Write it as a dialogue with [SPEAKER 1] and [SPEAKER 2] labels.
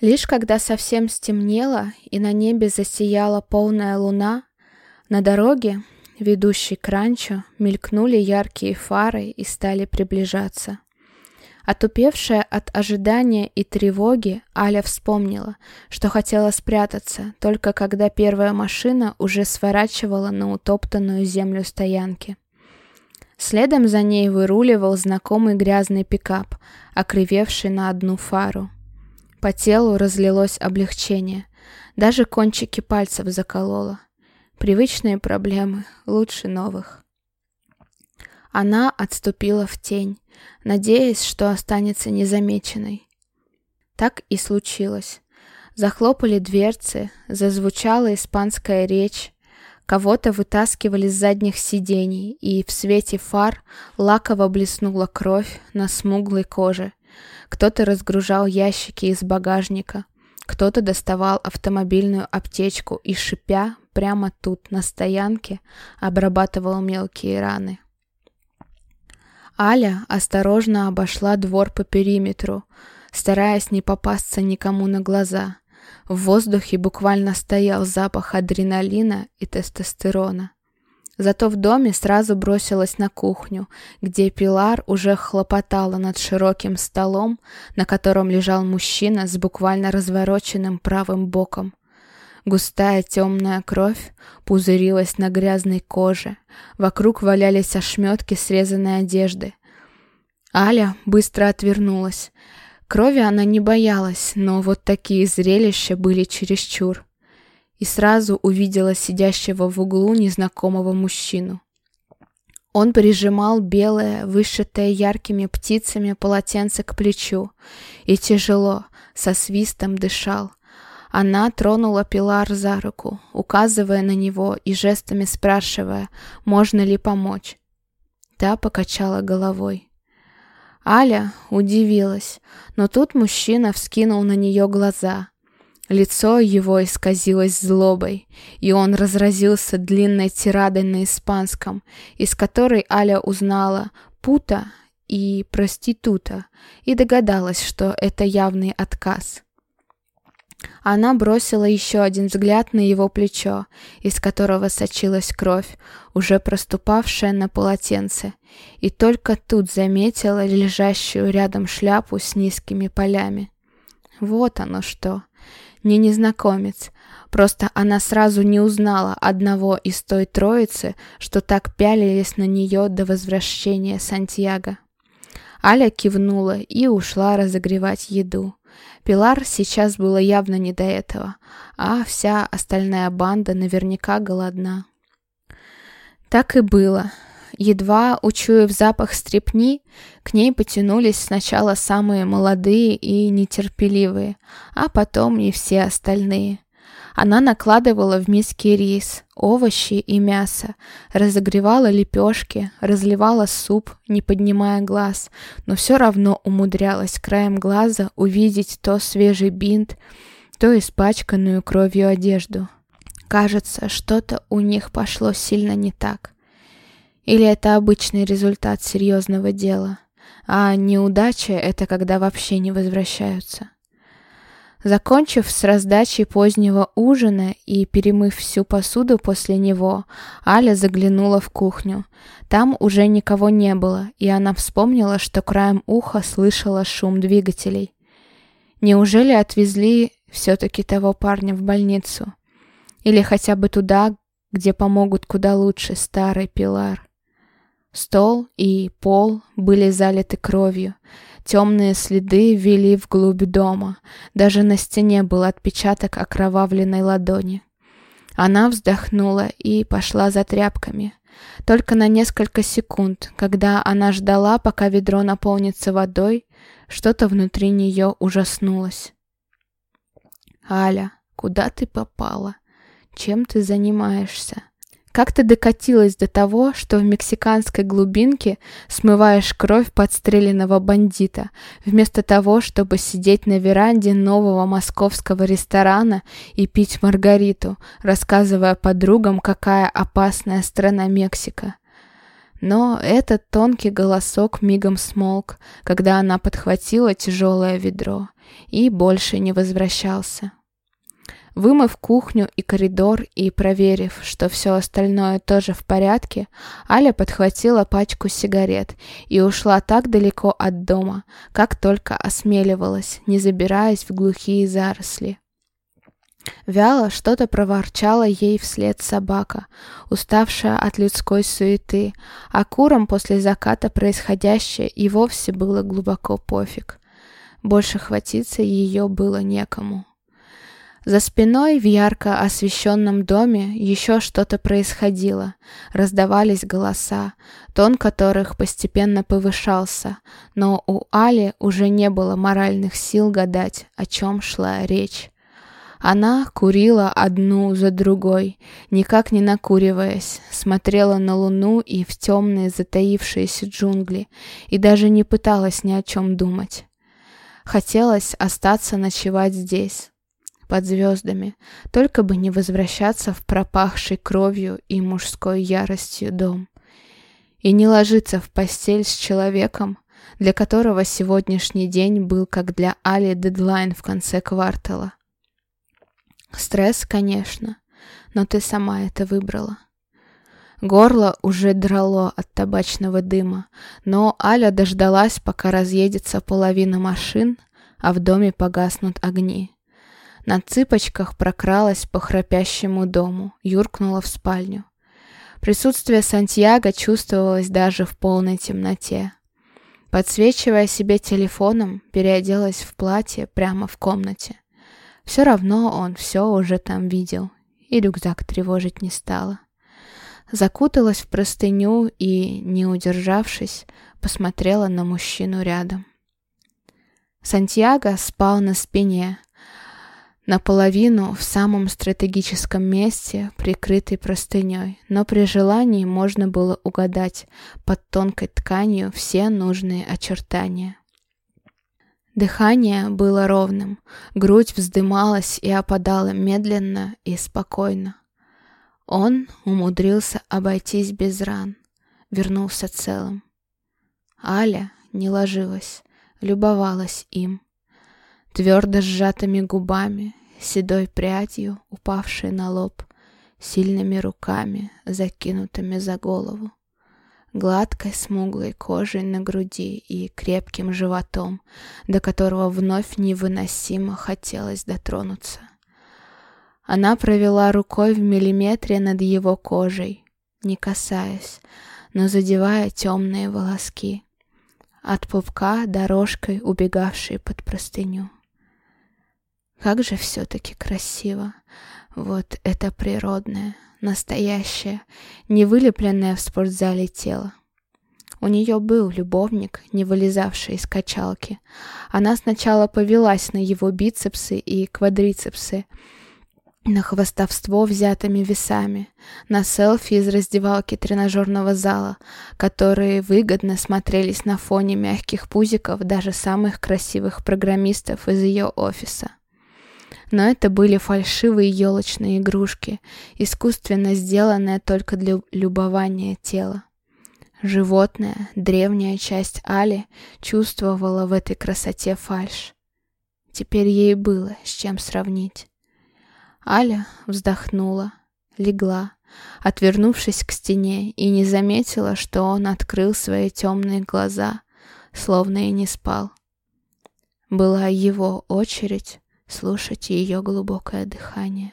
[SPEAKER 1] Лишь когда совсем стемнело и на небе засияла полная луна, на дороге, ведущей к ранчо, мелькнули яркие фары и стали приближаться. Отупевшая от ожидания и тревоги, Аля вспомнила, что хотела спрятаться, только когда первая машина уже сворачивала на утоптанную землю стоянки. Следом за ней выруливал знакомый грязный пикап, окривевший на одну фару. По телу разлилось облегчение. Даже кончики пальцев закололо. Привычные проблемы лучше новых. Она отступила в тень, надеясь, что останется незамеченной. Так и случилось. Захлопали дверцы, зазвучала испанская речь, кого-то вытаскивали с задних сидений, и в свете фар лаково блеснула кровь на смуглой коже. Кто-то разгружал ящики из багажника, кто-то доставал автомобильную аптечку и, шипя, прямо тут, на стоянке, обрабатывал мелкие раны. Аля осторожно обошла двор по периметру, стараясь не попасться никому на глаза. В воздухе буквально стоял запах адреналина и тестостерона. Зато в доме сразу бросилась на кухню, где Пилар уже хлопотала над широким столом, на котором лежал мужчина с буквально развороченным правым боком. Густая темная кровь пузырилась на грязной коже. Вокруг валялись ошметки срезанной одежды. Аля быстро отвернулась. Крови она не боялась, но вот такие зрелища были чересчур. И сразу увидела сидящего в углу незнакомого мужчину. Он прижимал белое, вышитое яркими птицами полотенце к плечу и тяжело, со свистом дышал. Она тронула Пилар за руку, указывая на него и жестами спрашивая, можно ли помочь. Та покачала головой. Аля удивилась, но тут мужчина вскинул на нее глаза. Лицо его исказилось злобой, и он разразился длинной тирадой на испанском, из которой Аля узнала «пута» и «проститута» и догадалась, что это явный отказ. Она бросила еще один взгляд на его плечо, из которого сочилась кровь, уже проступавшая на полотенце, и только тут заметила лежащую рядом шляпу с низкими полями. Вот оно что. Не незнакомец, просто она сразу не узнала одного из той троицы, что так пялились на нее до возвращения Сантьяго. Аля кивнула и ушла разогревать еду. Пилар сейчас было явно не до этого, а вся остальная банда наверняка голодна. Так и было. Едва учуяв запах стрепни, к ней потянулись сначала самые молодые и нетерпеливые, а потом и все остальные. Она накладывала в миски рис, овощи и мясо, разогревала лепешки, разливала суп, не поднимая глаз, но все равно умудрялась краем глаза увидеть то свежий бинт, то испачканную кровью одежду. Кажется, что-то у них пошло сильно не так. Или это обычный результат серьезного дела, а неудача — это когда вообще не возвращаются. Закончив с раздачей позднего ужина и перемыв всю посуду после него, Аля заглянула в кухню. Там уже никого не было, и она вспомнила, что краем уха слышала шум двигателей. Неужели отвезли все-таки того парня в больницу? Или хотя бы туда, где помогут куда лучше старый Пилар? Стол и пол были залиты кровью. Темные следы вели вглубь дома. Даже на стене был отпечаток окровавленной ладони. Она вздохнула и пошла за тряпками. Только на несколько секунд, когда она ждала, пока ведро наполнится водой, что-то внутри нее ужаснулось. «Аля, куда ты попала? Чем ты занимаешься?» Как ты докатилась до того, что в мексиканской глубинке смываешь кровь подстреленного бандита, вместо того, чтобы сидеть на веранде нового московского ресторана и пить маргариту, рассказывая подругам, какая опасная страна Мексика? Но этот тонкий голосок мигом смолк, когда она подхватила тяжелое ведро и больше не возвращался. Вымыв кухню и коридор и проверив, что все остальное тоже в порядке, Аля подхватила пачку сигарет и ушла так далеко от дома, как только осмеливалась, не забираясь в глухие заросли. Вяло что-то проворчала ей вслед собака, уставшая от людской суеты, а курам после заката происходящее и вовсе было глубоко пофиг. Больше хватиться ее было некому. За спиной в ярко освещенном доме еще что-то происходило. Раздавались голоса, тон которых постепенно повышался, но у Али уже не было моральных сил гадать, о чем шла речь. Она курила одну за другой, никак не накуриваясь, смотрела на луну и в темные затаившиеся джунгли, и даже не пыталась ни о чем думать. Хотелось остаться ночевать здесь, под звездами, только бы не возвращаться в пропахший кровью и мужской яростью дом. И не ложиться в постель с человеком, для которого сегодняшний день был как для Али дедлайн в конце квартала. Стресс, конечно, но ты сама это выбрала. Горло уже драло от табачного дыма, но Аля дождалась, пока разъедется половина машин, а в доме погаснут огни. На цыпочках прокралась по храпящему дому, юркнула в спальню. Присутствие Сантьяго чувствовалось даже в полной темноте. Подсвечивая себе телефоном, переоделась в платье прямо в комнате. Все равно он все уже там видел, и рюкзак тревожить не стала. Закуталась в простыню и, не удержавшись, посмотрела на мужчину рядом. Сантьяго спал на спине, наполовину в самом стратегическом месте, прикрытый простыней, но при желании можно было угадать под тонкой тканью все нужные очертания. Дыхание было ровным, грудь вздымалась и опадала медленно и спокойно. Он умудрился обойтись без ран, вернулся целым. Аля не ложилась, любовалась им. Твердо сжатыми губами, седой прядью, упавшей на лоб, сильными руками, закинутыми за голову гладкой смуглой кожей на груди и крепким животом, до которого вновь невыносимо хотелось дотронуться. Она провела рукой в миллиметре над его кожей, не касаясь, но задевая темные волоски, от пупка дорожкой, убегавшей под простыню. Как же все-таки красиво, вот это природное, настоящее, не вылепленное в спортзале тело. У нее был любовник, не вылезавший из качалки. Она сначала повелась на его бицепсы и квадрицепсы, на хвостовство взятыми весами, на селфи из раздевалки тренажерного зала, которые выгодно смотрелись на фоне мягких пузиков даже самых красивых программистов из ее офиса. Но это были фальшивые елочные игрушки, искусственно сделанные только для любования тела. Животная, древняя часть Али чувствовала в этой красоте фальшь. Теперь ей было с чем сравнить. Аля вздохнула, легла, отвернувшись к стене, и не заметила, что он открыл свои темные глаза, словно и не спал. Была его очередь слушать ее глубокое дыхание.